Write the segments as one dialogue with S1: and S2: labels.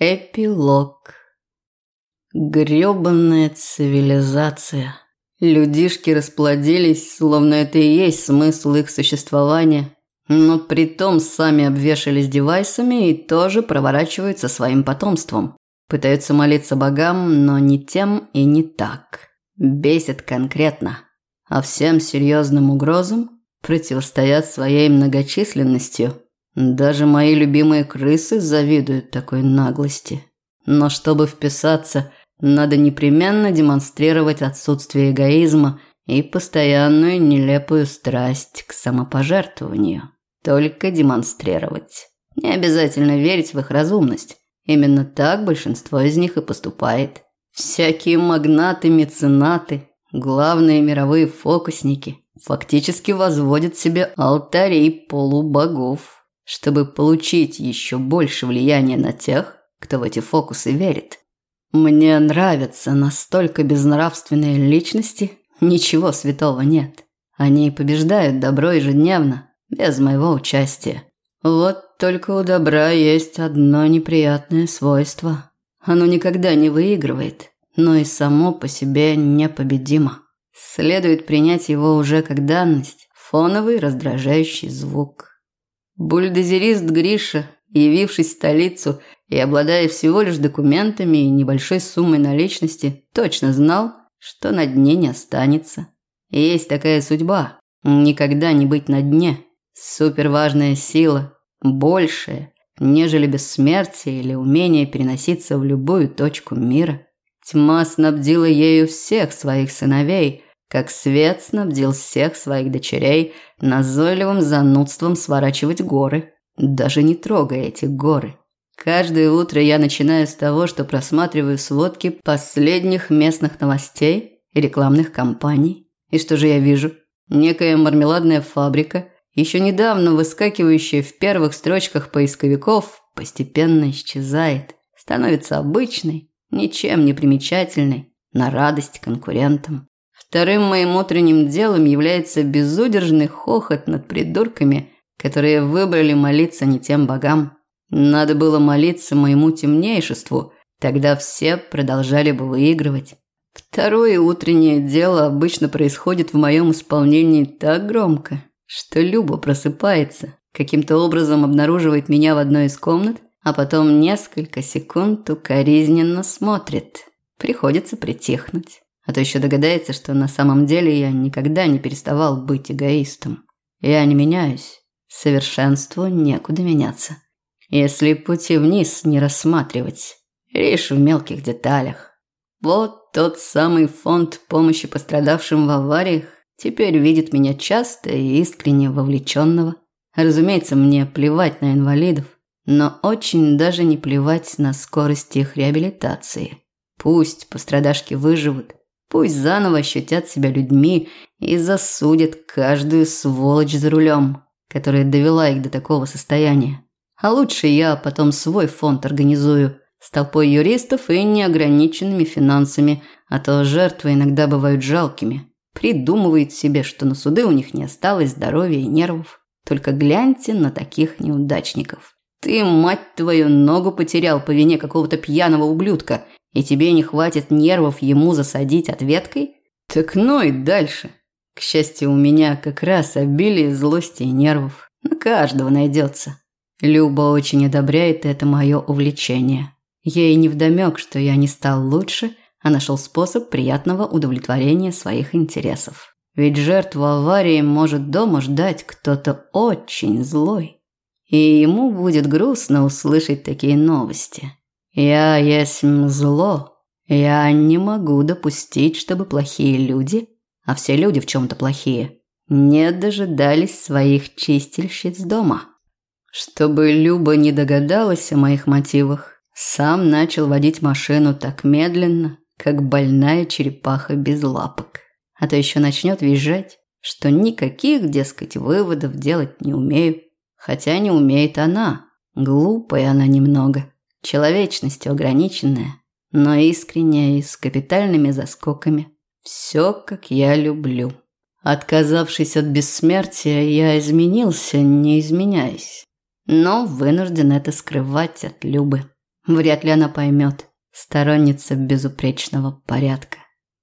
S1: Эпилог. Грёбаная цивилизация. Людишки расплодились, словно это и есть смысл их существования, но при том сами обвешались девайсами и тоже проворачиваются своим потомством. Пытаются молиться богам, но не тем и не так. Бесит конкретно. А всем серьезным угрозам противостоят своей многочисленностью – даже мои любимые крысы завидуют такой наглости. Но чтобы вписаться, надо непременно демонстрировать отсутствие эгоизма и постоянную нелепую страсть к самопожертвованию. Только демонстрировать. Не обязательно верить в их разумность. Именно так большинство из них и поступает. Всякие магнаты-меценаты, главные мировые фокусники фактически возводят себе алтари полубогов чтобы получить еще больше влияния на тех, кто в эти фокусы верит. Мне нравятся настолько безнравственные личности, ничего святого нет. Они побеждают добро ежедневно, без моего участия. Вот только у добра есть одно неприятное свойство. Оно никогда не выигрывает, но и само по себе непобедимо. Следует принять его уже как данность, фоновый раздражающий звук. Бульдозерист Гриша, явившись в столицу и обладая всего лишь документами и небольшой суммой наличности, точно знал, что на дне не останется. есть такая судьба – никогда не быть на дне. Суперважная сила, большая, нежели бессмертие или умение переноситься в любую точку мира. Тьма снабдила ею всех своих сыновей – как свет снабдил всех своих дочерей назойливым занудством сворачивать горы, даже не трогая эти горы. Каждое утро я начинаю с того, что просматриваю сводки последних местных новостей и рекламных кампаний. И что же я вижу? Некая мармеладная фабрика, еще недавно выскакивающая в первых строчках поисковиков, постепенно исчезает, становится обычной, ничем не примечательной, на радость конкурентам. Вторым моим утренним делом является безудержный хохот над придурками, которые выбрали молиться не тем богам. Надо было молиться моему темнейшеству, тогда все продолжали бы выигрывать. Второе утреннее дело обычно происходит в моем исполнении так громко, что Люба просыпается, каким-то образом обнаруживает меня в одной из комнат, а потом несколько секунд укоризненно смотрит. Приходится притихнуть. А то еще догадается, что на самом деле я никогда не переставал быть эгоистом. Я не меняюсь. Совершенству некуда меняться. Если пути вниз не рассматривать, лишь в мелких деталях. Вот тот самый фонд помощи пострадавшим в авариях теперь видит меня часто и искренне вовлеченного. Разумеется, мне плевать на инвалидов, но очень даже не плевать на скорость их реабилитации. Пусть пострадашки выживут, Пусть заново ощутят себя людьми и засудят каждую сволочь за рулем, которая довела их до такого состояния. А лучше я потом свой фонд организую с толпой юристов и неограниченными финансами, а то жертвы иногда бывают жалкими. Придумывают себе, что на суды у них не осталось здоровья и нервов. Только гляньте на таких неудачников. Ты, мать твою, ногу потерял по вине какого-то пьяного ублюдка – и тебе не хватит нервов ему засадить ответкой? Так ну и дальше. К счастью, у меня как раз обилие злости и нервов. На каждого найдется. Люба очень одобряет это мое увлечение. Ей невдомек, что я не стал лучше, а нашел способ приятного удовлетворения своих интересов. Ведь жертву аварии может дома ждать кто-то очень злой. И ему будет грустно услышать такие новости. Я есть зло. Я не могу допустить, чтобы плохие люди, а все люди в чем-то плохие, не дожидались своих чистильщиц дома. Чтобы Люба не догадалась о моих мотивах, сам начал водить машину так медленно, как больная черепаха без лапок. А то еще начнет визжать, что никаких, дескать, выводов делать не умею. Хотя не умеет она. Глупая она немного человечностью ограниченная, но искренняя и с капитальными заскоками. Все, как я люблю. Отказавшись от бессмертия, я изменился, не изменяясь. Но вынужден это скрывать от Любы. Вряд ли она поймет. Сторонница безупречного порядка.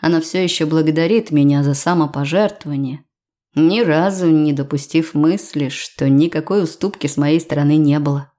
S1: Она все еще благодарит меня за самопожертвование, ни разу не допустив мысли, что никакой уступки с моей стороны не было.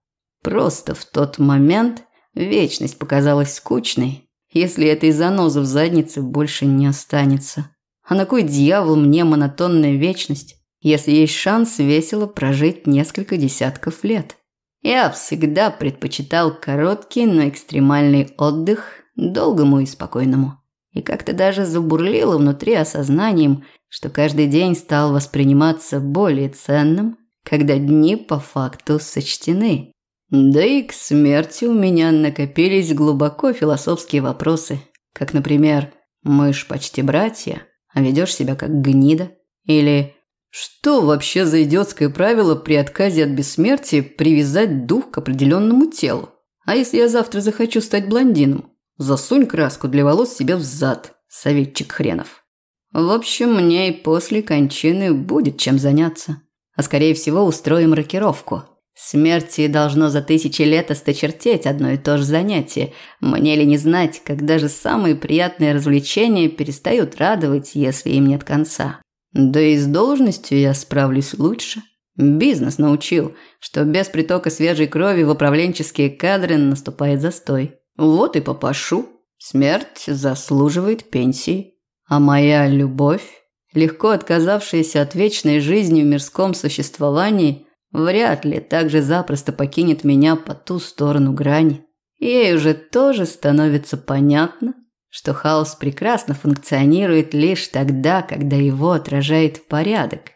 S1: Просто в тот момент вечность показалась скучной, если этой занозы в заднице больше не останется. А на кой дьявол мне монотонная вечность, если есть шанс весело прожить несколько десятков лет? Я всегда предпочитал короткий, но экстремальный отдых долгому и спокойному. И как-то даже забурлило внутри осознанием, что каждый день стал восприниматься более ценным, когда дни по факту сочтены. Да и к смерти у меня накопились глубоко философские вопросы, как, например, «Мы ж почти братья, а ведешь себя как гнида?» Или «Что вообще за идиотское правило при отказе от бессмертия привязать дух к определенному телу? А если я завтра захочу стать блондином? Засунь краску для волос себе в зад, советчик хренов». В общем, мне и после кончины будет чем заняться. А скорее всего устроим рокировку – Смерти должно за тысячи лет осточертеть одно и то же занятие. Мне ли не знать, когда же самые приятные развлечения перестают радовать, если им нет конца. Да и с должностью я справлюсь лучше. Бизнес научил, что без притока свежей крови в управленческие кадры наступает застой. Вот и попашу. Смерть заслуживает пенсии. А моя любовь, легко отказавшаяся от вечной жизни в мирском существовании – вряд ли так же запросто покинет меня по ту сторону грани. Ей уже тоже становится понятно, что хаос прекрасно функционирует лишь тогда, когда его отражает порядок.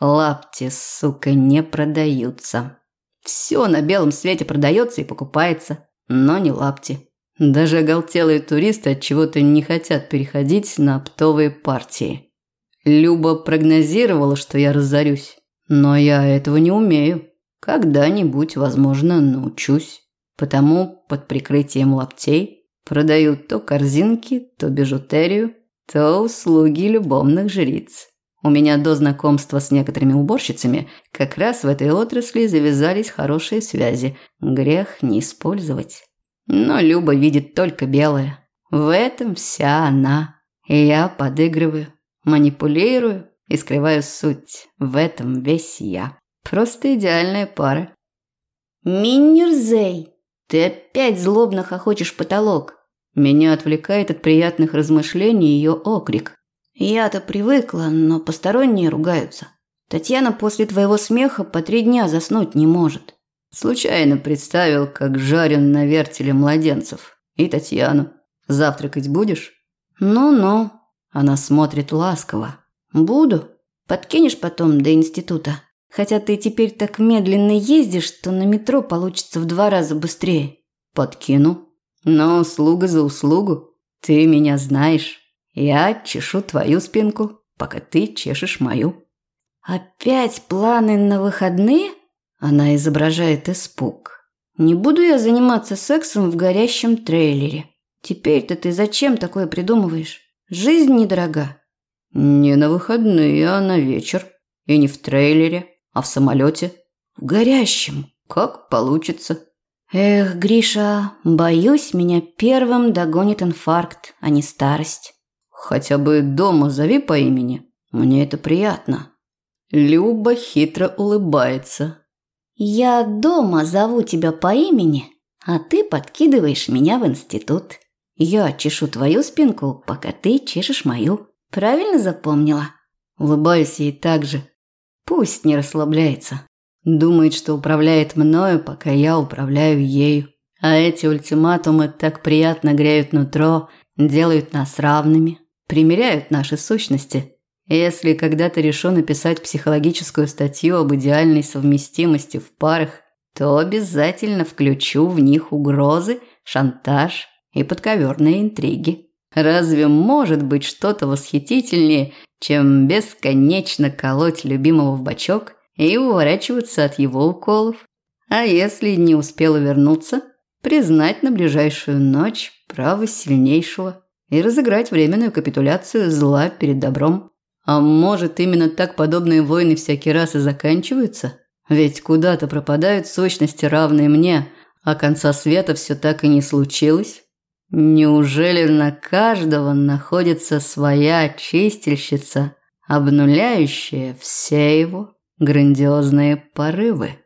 S1: Лапти, сука, не продаются. Все на белом свете продается и покупается, но не лапти. Даже оголтелые туристы от чего-то не хотят переходить на оптовые партии. Люба прогнозировала, что я разорюсь. Но я этого не умею. Когда-нибудь, возможно, научусь. Потому под прикрытием лаптей продаю то корзинки, то бижутерию, то услуги любовных жриц. У меня до знакомства с некоторыми уборщицами как раз в этой отрасли завязались хорошие связи. Грех не использовать. Но Люба видит только белое. В этом вся она. И я подыгрываю, манипулирую, и скрываю суть. В этом весь я. Просто идеальная пара.
S2: Миннерзей, ты опять злобно хохочешь потолок.
S1: Меня отвлекает от приятных размышлений ее окрик.
S2: Я-то привыкла, но посторонние ругаются. Татьяна после твоего смеха по три дня заснуть не может.
S1: Случайно представил, как жарен на вертеле младенцев. И Татьяну. Завтракать будешь?
S2: Ну-ну.
S1: Она смотрит ласково.
S2: Буду. Подкинешь потом до института. Хотя ты теперь так медленно ездишь, что на метро получится в два раза быстрее.
S1: Подкину. Но услуга за услугу. Ты меня знаешь. Я чешу твою спинку, пока ты чешешь мою.
S2: Опять планы на выходные? Она изображает испуг. Не буду я заниматься сексом в горящем трейлере. Теперь-то ты зачем такое придумываешь? Жизнь недорога.
S1: Не на выходные, а на вечер. И не в трейлере, а в самолете.
S2: В горящем.
S1: Как получится.
S2: Эх, Гриша, боюсь, меня первым догонит инфаркт, а не старость.
S1: Хотя бы дома зови по имени. Мне это приятно. Люба хитро улыбается.
S2: Я дома зову тебя по имени, а ты подкидываешь меня в институт. Я чешу твою спинку, пока ты чешешь мою. Правильно запомнила?
S1: Улыбаюсь ей так же. Пусть не расслабляется. Думает, что управляет мною, пока я управляю ею. А эти ультиматумы так приятно греют нутро, делают нас равными, примеряют наши сущности. Если когда-то решу написать психологическую статью об идеальной совместимости в парах, то обязательно включу в них угрозы, шантаж и подковерные интриги. Разве может быть что-то восхитительнее, чем бесконечно колоть любимого в бочок и уворачиваться от его уколов? А если не успела вернуться, признать на ближайшую ночь право сильнейшего и разыграть временную капитуляцию зла перед добром. А может, именно так подобные войны всякий раз и заканчиваются? Ведь куда-то пропадают сущности, равные мне, а конца света все так и не случилось? Неужели на каждого находится своя чистильщица, обнуляющая все его грандиозные порывы?